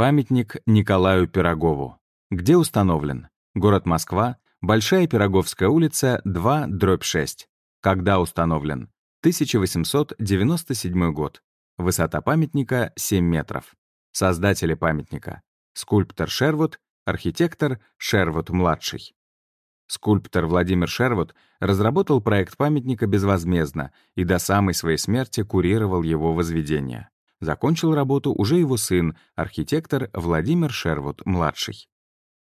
Памятник Николаю Пирогову. Где установлен? Город Москва, Большая Пироговская улица, 2, дробь 6. Когда установлен? 1897 год. Высота памятника — 7 метров. Создатели памятника. Скульптор Шервуд, архитектор Шервуд-младший. Скульптор Владимир Шервуд разработал проект памятника безвозмездно и до самой своей смерти курировал его возведение. Закончил работу уже его сын, архитектор Владимир Шервуд-младший.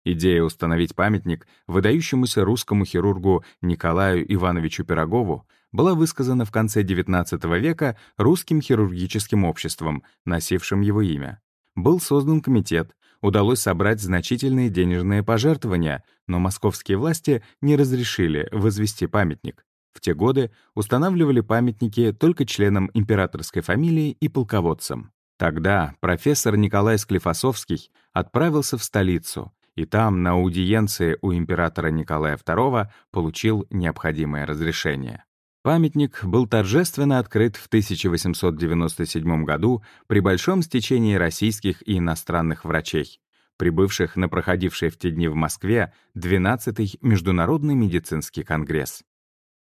Идея установить памятник выдающемуся русскому хирургу Николаю Ивановичу Пирогову была высказана в конце XIX века русским хирургическим обществом, носившим его имя. Был создан комитет, удалось собрать значительные денежные пожертвования, но московские власти не разрешили возвести памятник. В те годы устанавливали памятники только членам императорской фамилии и полководцам. Тогда профессор Николай Склифосовский отправился в столицу, и там, на аудиенции у императора Николая II, получил необходимое разрешение. Памятник был торжественно открыт в 1897 году при большом стечении российских и иностранных врачей, прибывших на проходивший в те дни в Москве 12-й Международный медицинский конгресс.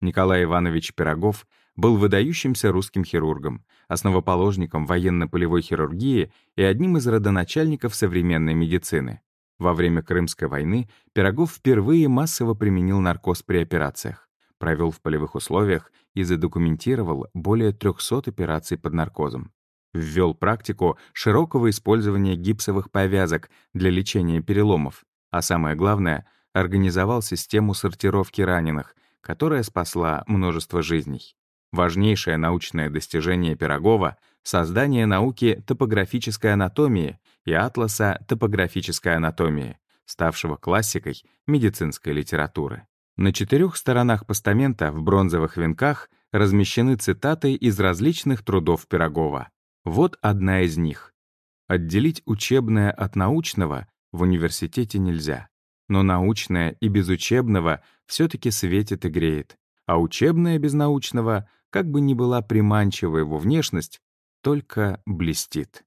Николай Иванович Пирогов был выдающимся русским хирургом, основоположником военно-полевой хирургии и одним из родоначальников современной медицины. Во время Крымской войны Пирогов впервые массово применил наркоз при операциях провел в полевых условиях и задокументировал более 300 операций под наркозом. Ввел практику широкого использования гипсовых повязок для лечения переломов, а самое главное, организовал систему сортировки раненых, которая спасла множество жизней. Важнейшее научное достижение Пирогова — создание науки топографической анатомии и атласа топографической анатомии, ставшего классикой медицинской литературы. На четырех сторонах постамента в бронзовых венках размещены цитаты из различных трудов Пирогова. Вот одна из них. Отделить учебное от научного в университете нельзя. Но научное и без учебного все-таки светит и греет. А учебное без научного, как бы ни была приманчива его внешность, только блестит.